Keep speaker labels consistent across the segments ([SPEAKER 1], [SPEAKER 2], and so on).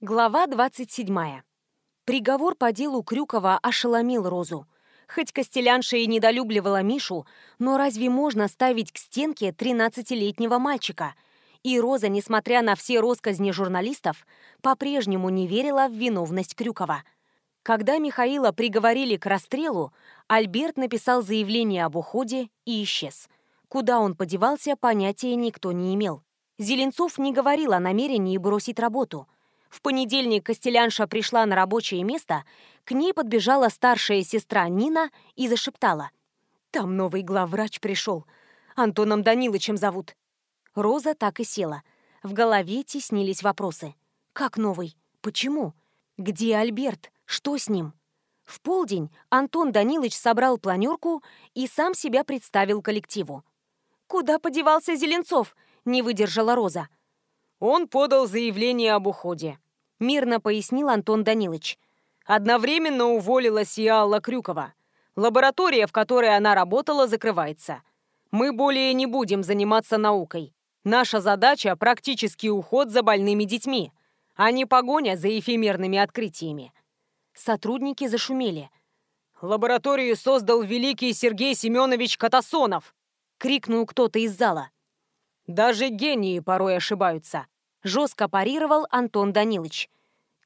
[SPEAKER 1] Глава 27. Приговор по делу Крюкова ошеломил Розу. Хоть Костелянша и недолюбливала Мишу, но разве можно ставить к стенке 13-летнего мальчика? И Роза, несмотря на все росказни журналистов, по-прежнему не верила в виновность Крюкова. Когда Михаила приговорили к расстрелу, Альберт написал заявление об уходе и исчез. Куда он подевался, понятия никто не имел. Зеленцов не говорил о намерении бросить работу – в понедельник Костелянша пришла на рабочее место, к ней подбежала старшая сестра Нина и зашептала. «Там новый главврач пришел. Антоном Данилычем зовут». Роза так и села. В голове теснились вопросы. «Как новый? Почему? Где Альберт? Что с ним?» В полдень Антон Данилович собрал планерку и сам себя представил коллективу. «Куда подевался Зеленцов?» – не выдержала Роза.
[SPEAKER 2] Он подал заявление об уходе. Мирно пояснил Антон Данилович. Одновременно уволилась и Алла Крюкова. Лаборатория, в которой она работала, закрывается. Мы более не будем заниматься наукой. Наша задача – практический уход за больными детьми, а не погоня за эфемерными открытиями.
[SPEAKER 1] Сотрудники зашумели.
[SPEAKER 2] «Лабораторию создал великий Сергей Семенович Катасонов!» — крикнул кто-то из зала. Даже гении порой ошибаются. Жестко парировал Антон Данилович.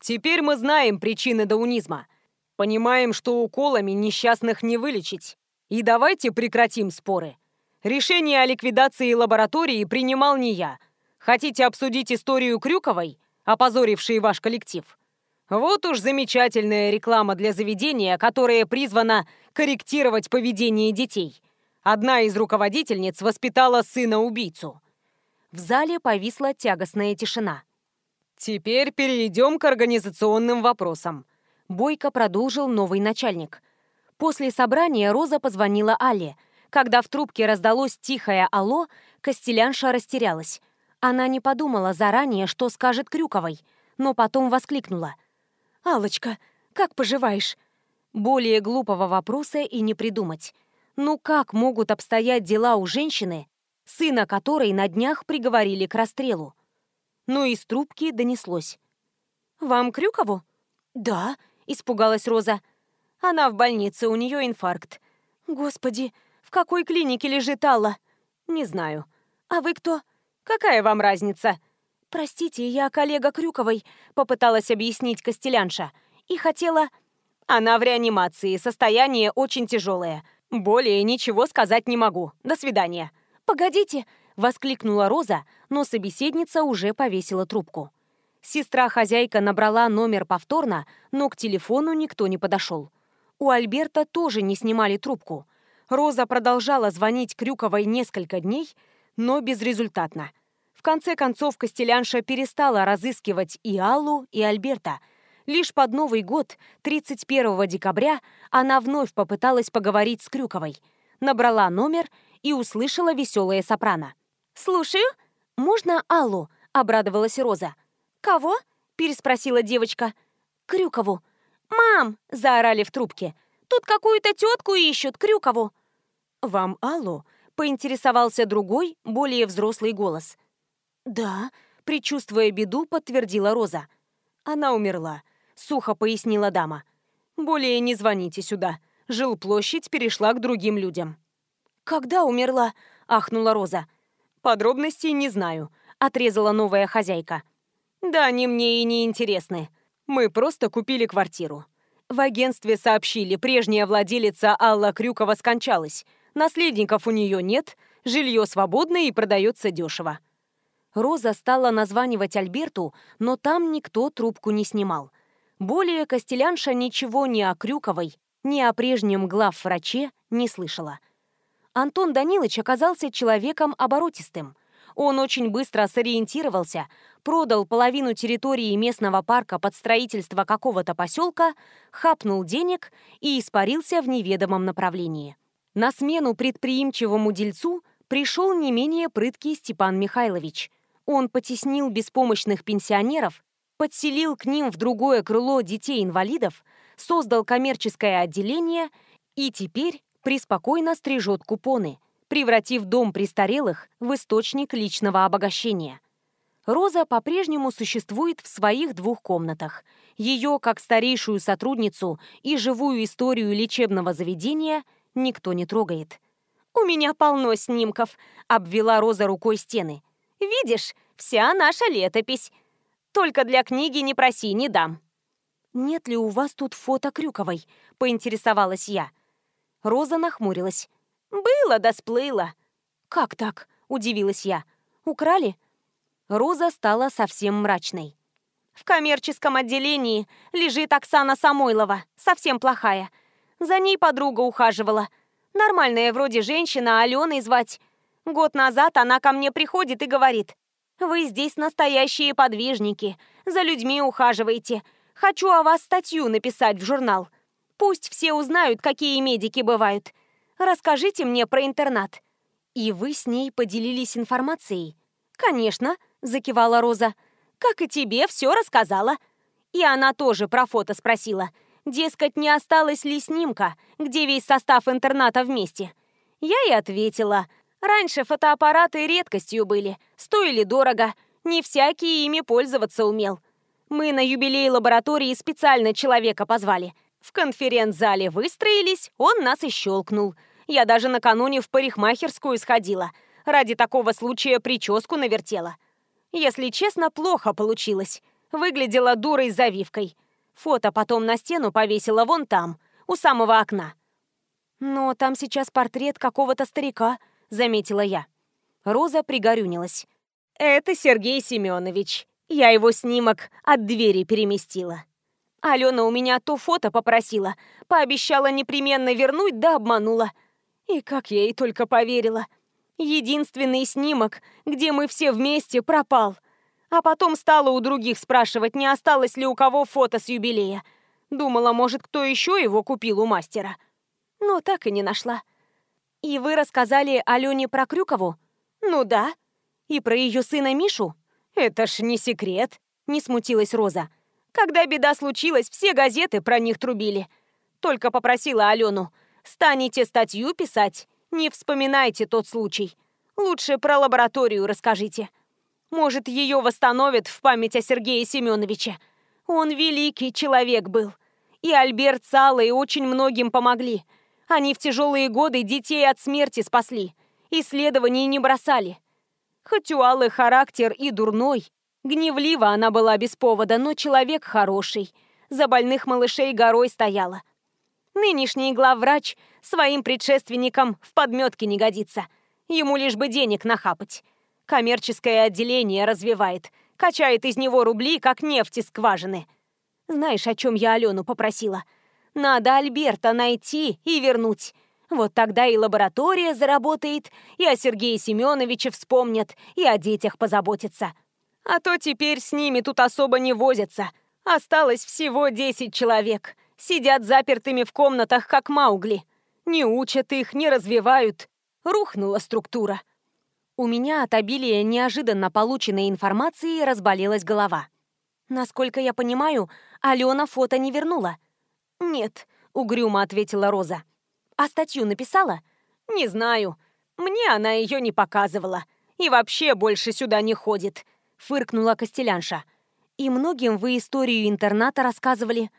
[SPEAKER 2] Теперь мы знаем причины даунизма. Понимаем, что уколами несчастных не вылечить. И давайте прекратим споры. Решение о ликвидации лаборатории принимал не я. Хотите обсудить историю Крюковой, опозорившей ваш коллектив? Вот уж замечательная реклама для заведения, которая призвана корректировать поведение детей. Одна из руководительниц воспитала сына-убийцу.
[SPEAKER 1] В зале повисла тягостная тишина.
[SPEAKER 2] «Теперь перейдем к организационным вопросам», —
[SPEAKER 1] Бойко продолжил новый начальник. После собрания Роза позвонила Алле. Когда в трубке раздалось тихое «Алло», Костелянша растерялась. Она не подумала заранее, что скажет Крюковой, но потом воскликнула. «Аллочка, как поживаешь?» Более глупого вопроса и не придумать. Ну как могут обстоять дела у женщины, сына которой на днях приговорили к расстрелу. Но из трубки донеслось. «Вам Крюкову?» «Да», — испугалась Роза. «Она в больнице, у нее инфаркт». «Господи, в какой клинике лежит Алла?» «Не знаю». «А вы кто?» «Какая вам разница?» «Простите, я коллега Крюковой», — попыталась объяснить Костелянша. «И хотела...» «Она в реанимации, состояние очень тяжелое. Более ничего сказать не могу. До свидания». «Погодите!» — воскликнула Роза, но собеседница уже повесила трубку. Сестра-хозяйка набрала номер повторно, но к телефону никто не подошел. У Альберта тоже не снимали трубку. Роза продолжала звонить Крюковой несколько дней, но безрезультатно. В конце концов, Костелянша перестала разыскивать и Аллу, и Альберта. Лишь под Новый год, 31 декабря, она вновь попыталась поговорить с Крюковой. Набрала номер и услышала веселое сопрано. «Слушаю. Можно Аллу?» — обрадовалась Роза. «Кого?» — переспросила девочка. «Крюкову». «Мам!» — заорали в трубке. «Тут какую-то тетку ищут, Крюкову». «Вам Аллу?» — поинтересовался другой, более взрослый голос. «Да», — предчувствуя беду, подтвердила Роза. «Она умерла», — сухо пояснила дама. «Более не звоните сюда. Жилплощадь перешла к другим людям». «Когда умерла?» — ахнула Роза. «Подробностей не знаю», — отрезала новая хозяйка. «Да они мне и не интересны. Мы просто купили квартиру. В агентстве сообщили, прежняя владелица Алла Крюкова скончалась. Наследников у нее нет, жилье свободное и продается дешево». Роза стала названивать Альберту, но там никто трубку не снимал. Более Костелянша ничего ни о Крюковой, ни о прежнем главвраче не слышала. Антон Данилович оказался человеком оборотистым. Он очень быстро сориентировался, продал половину территории местного парка под строительство какого-то поселка, хапнул денег и испарился в неведомом направлении. На смену предприимчивому дельцу пришел не менее прыткий Степан Михайлович. Он потеснил беспомощных пенсионеров, подселил к ним в другое крыло детей-инвалидов, создал коммерческое отделение и теперь преспокойно стрижет купоны, превратив дом престарелых в источник личного обогащения. Роза по-прежнему существует в своих двух комнатах. Ее, как старейшую сотрудницу и живую историю лечебного заведения, никто не трогает. «У меня полно снимков», — обвела Роза рукой стены. «Видишь, вся наша летопись. Только для книги не проси, не дам». «Нет ли у вас тут фото Крюковой?» — поинтересовалась я. Роза нахмурилась. «Было да сплыло». «Как так?» — удивилась я. «Украли?» Роза стала совсем мрачной. «В коммерческом отделении лежит Оксана Самойлова, совсем плохая. За ней подруга ухаживала. Нормальная вроде женщина, Аленой звать. Год назад она ко мне приходит и говорит, «Вы здесь настоящие подвижники, за людьми ухаживаете. Хочу о вас статью написать в журнал. Пусть все узнают, какие медики бывают. Расскажите мне про интернат». И вы с ней поделились информацией? «Конечно», — закивала Роза. «Как и тебе, все рассказала». И она тоже про фото спросила. Дескать, не осталось ли снимка, где весь состав интерната вместе. Я и ответила. Раньше фотоаппараты редкостью были, стоили дорого, не всякий ими пользоваться умел. Мы на юбилей лаборатории специально человека позвали. В конференц-зале выстроились, он нас и щелкнул. Я даже накануне в парикмахерскую сходила. Ради такого случая прическу навертела. Если честно, плохо получилось. Выглядела дурой с завивкой. Фото потом на стену повесила вон там, у самого окна. «Но там сейчас портрет какого-то старика», — заметила я. Роза пригорюнилась. «Это Сергей Семенович. Я его снимок от двери переместила. Алена у меня то фото попросила, пообещала непременно вернуть, да обманула. И как я ей только поверила. Единственный снимок, где мы все вместе, пропал. А потом стала у других спрашивать, не осталось ли у кого фото с юбилея. Думала, может, кто еще его купил у мастера. Но так и не нашла. И вы рассказали Алене про Крюкову? Ну да. И про ее сына Мишу? Это ж не секрет, не смутилась Роза. Когда беда случилась, все газеты про них трубили. Только попросила Алену, станете статью писать, не вспоминайте тот случай. Лучше про лабораторию расскажите. Может, ее восстановят в память о Сергее Семеновиче. Он великий человек был. И Альберт с Аллой очень многим помогли. Они в тяжелые годы детей от смерти спасли. Исследований не бросали. Хоть у Аллы характер и дурной, гневлива она была без повода, но человек хороший. За больных малышей горой стояла. Нынешний главврач своим предшественникам в подметке не годится. Ему лишь бы денег нахапать. Коммерческое отделение развивает. Качает из него рубли, как нефть из скважины. Знаешь, о чем я Алену попросила? Надо Альберта найти и вернуть. Вот тогда и лаборатория заработает, и о Сергее Семеновиче вспомнят, и о детях позаботятся. А то теперь с ними тут особо не возятся. Осталось всего 10 человек. Сидят запертыми в комнатах, как Маугли. Не учат их, не развивают. Рухнула структура. У меня от обилия неожиданно полученной информации разболелась голова. Насколько я понимаю, Алена фото не вернула. «Нет», — угрюмо ответила Роза. «А статью написала?» «Не знаю. Мне она ее не показывала. И вообще больше сюда не ходит», — фыркнула Костелянша. «И многим вы историю интерната рассказывали?»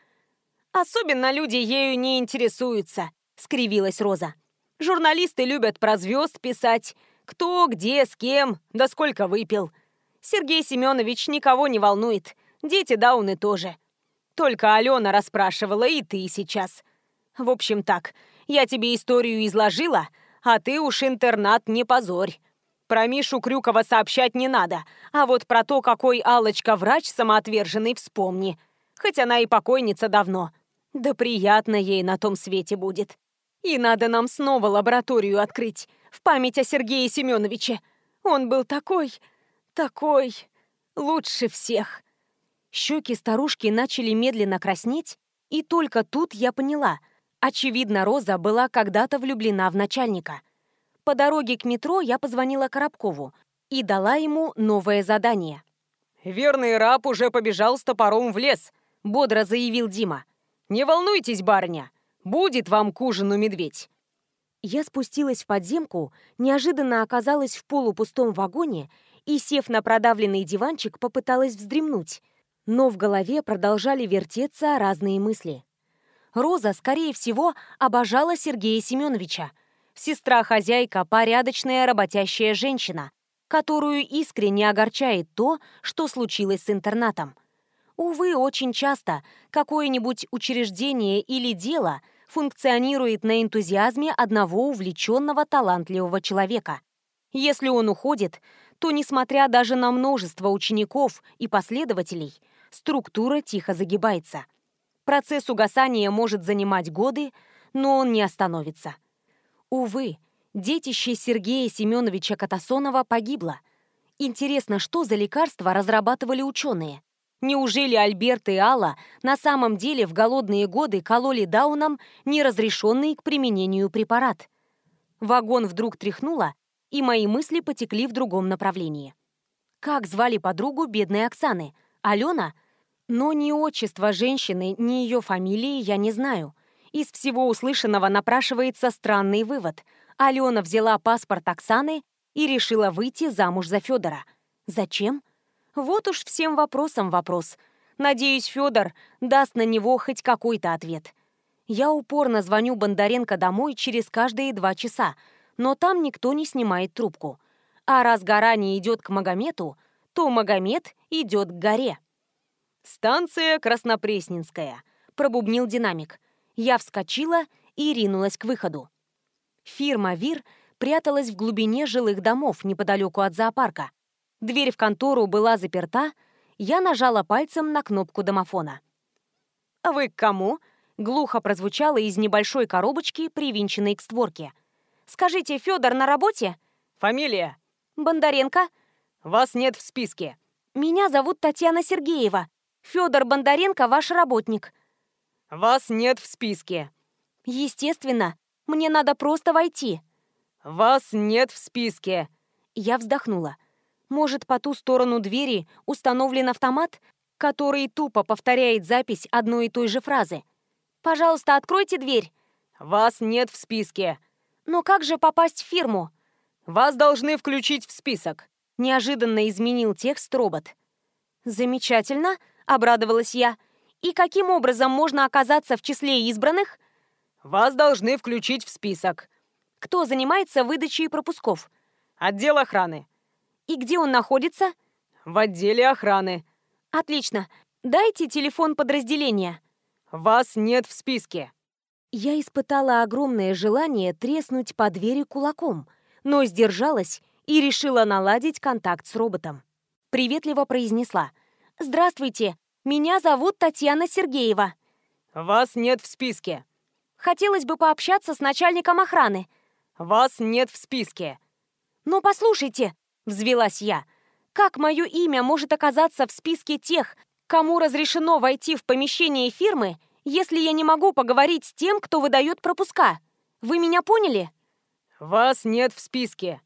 [SPEAKER 1] «Особенно люди ею не интересуются», — скривилась Роза. «Журналисты любят про звезд писать, кто, где, с кем, да сколько выпил. Сергей Семенович никого не волнует. Дети Дауны тоже. Только Алена расспрашивала, и ты сейчас. В общем так, я тебе историю изложила, а ты уж интернат не позорь. Про Мишу Крюкова сообщать не надо, а вот про то, какой алочка врач самоотверженный, вспомни. Хоть она и покойница давно. Да приятно ей на том свете будет. И надо нам снова лабораторию открыть в память о Сергее Семеновиче. Он был такой, такой, лучше всех. Щеки старушки начали медленно краснеть, и только тут я поняла. Очевидно, Роза была когда-то влюблена в начальника. По дороге к метро я позвонила Коробкову и дала ему новое задание.
[SPEAKER 2] «Верный раб уже побежал с топором в лес», — бодро заявил Дима. «Не волнуйтесь, барыня, будет вам к ужину медведь.
[SPEAKER 1] Я спустилась в подземку, неожиданно оказалась в полупустом вагоне и, сев на продавленный диванчик, попыталась вздремнуть. Но в голове продолжали вертеться разные мысли. Роза, скорее всего, обожала Сергея Семеновича. Сестра-хозяйка – порядочная работящая женщина, которую искренне огорчает то, что случилось с интернатом. Увы, очень часто какое-нибудь учреждение или дело функционирует на энтузиазме одного увлеченного талантливого человека. Если он уходит, то, несмотря даже на множество учеников и последователей, структура тихо загибается. Процесс угасания может занимать годы, но он не остановится. Увы, детище Сергея Семеновича Катасонова погибло. Интересно, что за лекарства разрабатывали ученые? Неужели Альберт и Алла на самом деле в голодные годы кололи дауном неразрешенный к применению препарат? Вагон вдруг тряхнуло, и мои мысли потекли в другом направлении. Как звали подругу бедной Оксаны? Алена? Но ни отчества женщины, ни ее фамилии я не знаю. Из всего услышанного напрашивается странный вывод. Алена взяла паспорт Оксаны и решила выйти замуж за Федора. Зачем? Вот уж всем вопросом вопрос. Надеюсь, Федор даст на него хоть какой-то ответ. Я упорно звоню Бондаренко домой через каждые два часа, но там никто не снимает трубку. А раз гора не идет к Магомету, то Магомед идет к горе. «Станция Краснопресненская», — пробубнил динамик. Я вскочила и ринулась к выходу. Фирма «Вир» пряталась в глубине жилых домов неподалеку от зоопарка. Дверь в контору была заперта, я нажала пальцем на кнопку домофона. «Вы к кому?» — глухо прозвучало из небольшой коробочки, привинченной к створке. «Скажите, Федор на работе?»
[SPEAKER 2] «Фамилия?»
[SPEAKER 1] «Бондаренко».
[SPEAKER 2] «Вас нет в списке».
[SPEAKER 1] «Меня зовут Татьяна Сергеева. Федор Бондаренко ваш работник».
[SPEAKER 2] «Вас нет в списке».
[SPEAKER 1] «Естественно. Мне надо просто войти».
[SPEAKER 2] «Вас нет в списке».
[SPEAKER 1] Я вздохнула. Может, по ту сторону двери установлен автомат, который тупо повторяет запись одной и той же фразы. «Пожалуйста, откройте дверь».
[SPEAKER 2] «Вас нет в списке».
[SPEAKER 1] «Но как же попасть в фирму?»
[SPEAKER 2] «Вас должны включить в список».
[SPEAKER 1] Неожиданно изменил текст робот. «Замечательно», — обрадовалась я. «И каким образом можно оказаться в числе избранных?»
[SPEAKER 2] «Вас должны включить в список».
[SPEAKER 1] «Кто занимается выдачей пропусков?»
[SPEAKER 2] «Отдел охраны».
[SPEAKER 1] «И где он находится?»
[SPEAKER 2] «В отделе охраны».
[SPEAKER 1] «Отлично. Дайте телефон подразделения».
[SPEAKER 2] «Вас нет в списке».
[SPEAKER 1] Я испытала огромное желание треснуть по двери кулаком, но сдержалась и решила наладить контакт с роботом. Приветливо произнесла. «Здравствуйте, меня зовут Татьяна Сергеева».
[SPEAKER 2] «Вас нет в списке».
[SPEAKER 1] «Хотелось бы пообщаться с начальником охраны».
[SPEAKER 2] «Вас нет в списке».
[SPEAKER 1] «Но послушайте», — взвелась я, «как мое имя может оказаться в списке тех, кому разрешено войти в помещение фирмы, если я не могу поговорить с тем, кто выдает пропуска? Вы меня поняли?»
[SPEAKER 2] «Вас нет в списке».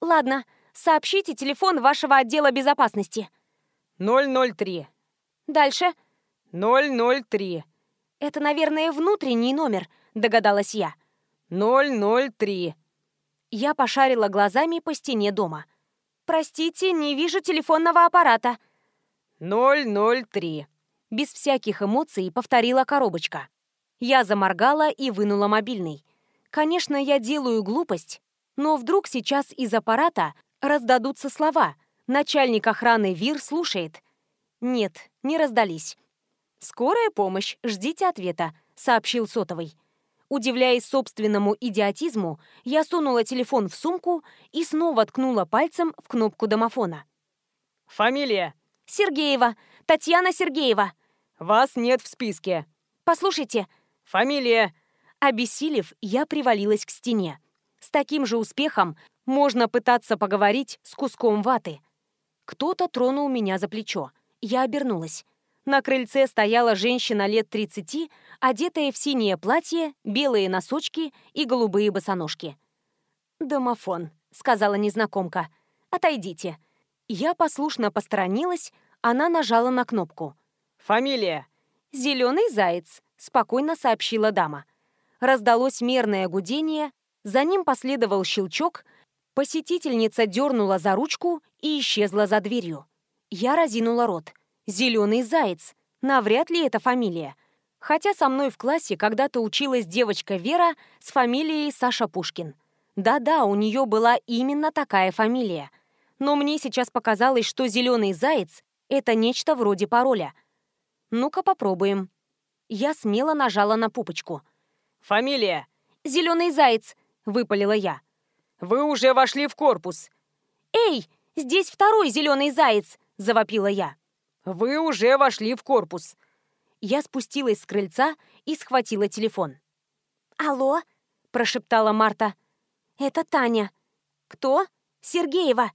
[SPEAKER 1] «Ладно, сообщите телефон вашего отдела безопасности».
[SPEAKER 2] 003.
[SPEAKER 1] Дальше.
[SPEAKER 2] 003.
[SPEAKER 1] Это, наверное, внутренний номер, догадалась я.
[SPEAKER 2] 003.
[SPEAKER 1] Я пошарила глазами по стене дома. Простите, не вижу телефонного аппарата.
[SPEAKER 2] 003.
[SPEAKER 1] Без всяких эмоций повторила коробочка. Я заморгала и вынула мобильный. Конечно, я делаю глупость, но вдруг сейчас из аппарата раздадутся слова. Начальник охраны ВИР слушает. Нет, не раздались. «Скорая помощь, ждите ответа», — сообщил сотовый. Удивляясь собственному идиотизму, я сунула телефон в сумку и снова ткнула пальцем в кнопку домофона.
[SPEAKER 2] «Фамилия?»
[SPEAKER 1] «Сергеева. Татьяна Сергеева».
[SPEAKER 2] «Вас нет в списке».
[SPEAKER 1] «Послушайте».
[SPEAKER 2] «Фамилия?»
[SPEAKER 1] Обессилев, я привалилась к стене. С таким же успехом можно пытаться поговорить с куском ваты. Кто-то тронул меня за плечо. Я обернулась. На крыльце стояла женщина лет 30, одетая в синее платье, белые носочки и голубые босоножки. «Домофон», — сказала незнакомка. «Отойдите». Я послушно посторонилась, она нажала на кнопку.
[SPEAKER 2] «Фамилия?»
[SPEAKER 1] «Зеленый заяц», — спокойно сообщила дама. Раздалось мерное гудение, за ним последовал щелчок, Посетительница дернула за ручку и исчезла за дверью. Я разинула рот. «Зеленый заяц». Навряд ли это фамилия. Хотя со мной в классе когда-то училась девочка Вера с фамилией Саша Пушкин. Да-да, у нее была именно такая фамилия. Но мне сейчас показалось, что «зеленый заяц» — это нечто вроде пароля. Ну-ка попробуем. Я смело нажала на пупочку.
[SPEAKER 2] «Фамилия?»
[SPEAKER 1] «Зеленый заяц», — выпалила я.
[SPEAKER 2] «Вы уже вошли в корпус».
[SPEAKER 1] «Эй, здесь второй зеленый заяц», — завопила я.
[SPEAKER 2] «Вы уже вошли в корпус».
[SPEAKER 1] Я спустилась с крыльца и схватила телефон. «Алло?» – прошептала Марта. «Это Таня». «Кто?» «Сергеева».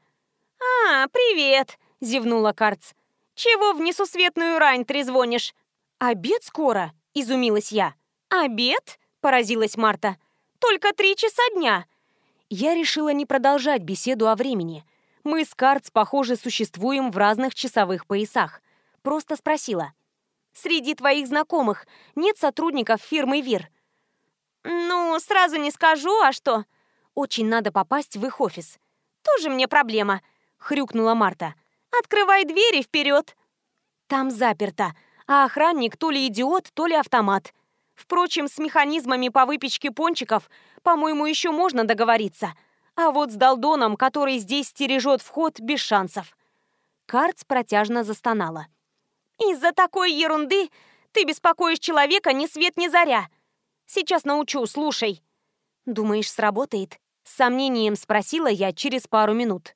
[SPEAKER 1] «А, привет!» – зевнула Карц. «Чего в несусветную рань трезвонишь?» «Обед скоро?» – изумилась я. «Обед?» – поразилась Марта. «Только три часа дня». Я решила не продолжать беседу о времени. Мы с Карц, похоже, существуем в разных часовых поясах. Просто спросила – Среди твоих знакомых нет сотрудников фирмы ВИР?» «Ну, сразу не скажу, а что?» «Очень надо попасть в их офис». «Тоже мне проблема», — хрюкнула Марта. «Открывай двери вперед!» «Там заперто, а охранник то ли идиот, то ли автомат. Впрочем, с механизмами по выпечке пончиков, по-моему, еще можно договориться. А вот с Долдоном, который здесь стережет вход, без шансов». Карц протяжно застонала. Из-за такой ерунды ты беспокоишь человека ни свет ни заря. Сейчас научу, слушай. Думаешь, сработает? С сомнением спросила я через пару минут.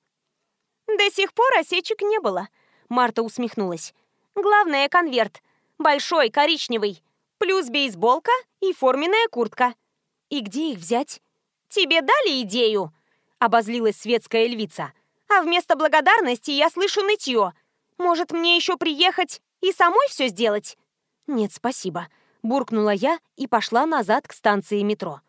[SPEAKER 1] До сих пор осечек не было. Марта усмехнулась. Главное конверт. Большой, коричневый. Плюс бейсболка и форменная куртка. И где их взять? Тебе дали идею? Обозлилась светская львица. А вместо благодарности я слышу нытье. Может, мне еще приехать и самой все сделать?» «Нет, спасибо», — буркнула я и пошла назад к станции метро.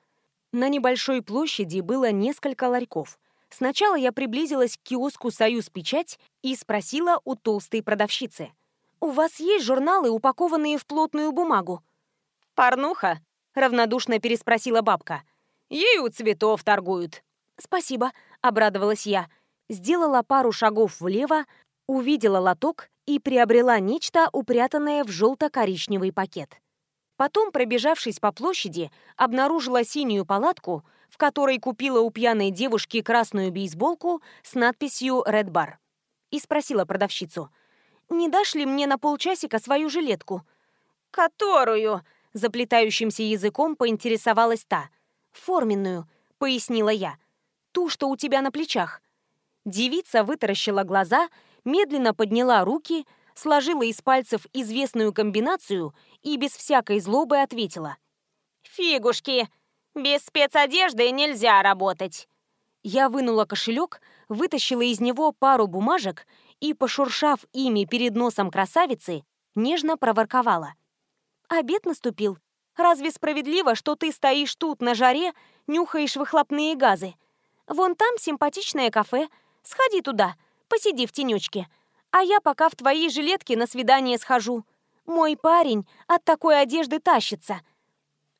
[SPEAKER 1] На небольшой площади было несколько ларьков. Сначала я приблизилась к киоску «Союз Печать» и спросила у толстой продавщицы. «У вас есть журналы, упакованные в плотную бумагу?»
[SPEAKER 2] «Порнуха?» — равнодушно переспросила бабка. «Ею цветов торгуют».
[SPEAKER 1] «Спасибо», — обрадовалась я. Сделала пару шагов влево, увидела лоток и приобрела нечто, упрятанное в желто-коричневый пакет. Потом, пробежавшись по площади, обнаружила синюю палатку, в которой купила у пьяной девушки красную бейсболку с надписью «Red Bar». И спросила продавщицу, «Не дашь ли мне на полчасика свою жилетку?»
[SPEAKER 2] «Которую?»
[SPEAKER 1] – заплетающимся языком поинтересовалась та. «Форменную», – пояснила я. «Ту, что у тебя на плечах». Девица вытаращила глаза медленно подняла руки, сложила из пальцев известную комбинацию и без всякой злобы ответила.
[SPEAKER 2] «Фигушки! Без спецодежды нельзя работать!»
[SPEAKER 1] Я вынула кошелек, вытащила из него пару бумажек и, пошуршав ими перед носом красавицы, нежно проворковала. «Обед наступил. Разве справедливо, что ты стоишь тут на жаре, нюхаешь выхлопные газы? Вон там симпатичное кафе. Сходи туда, посиди в тенечке. А я пока в твоей жилетке на свидание схожу. Мой парень от такой одежды тащится».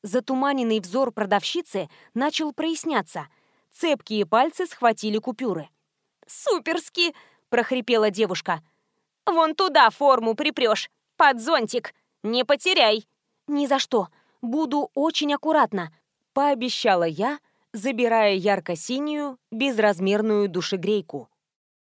[SPEAKER 1] Затуманенный взор продавщицы начал проясняться. Цепкие пальцы схватили купюры.
[SPEAKER 2] «Суперски!» – прохрипела девушка. «Вон туда форму припрешь, под зонтик. Не потеряй!»
[SPEAKER 1] «Ни за что. Буду очень аккуратна», – пообещала я, забирая ярко-синюю безразмерную душегрейку.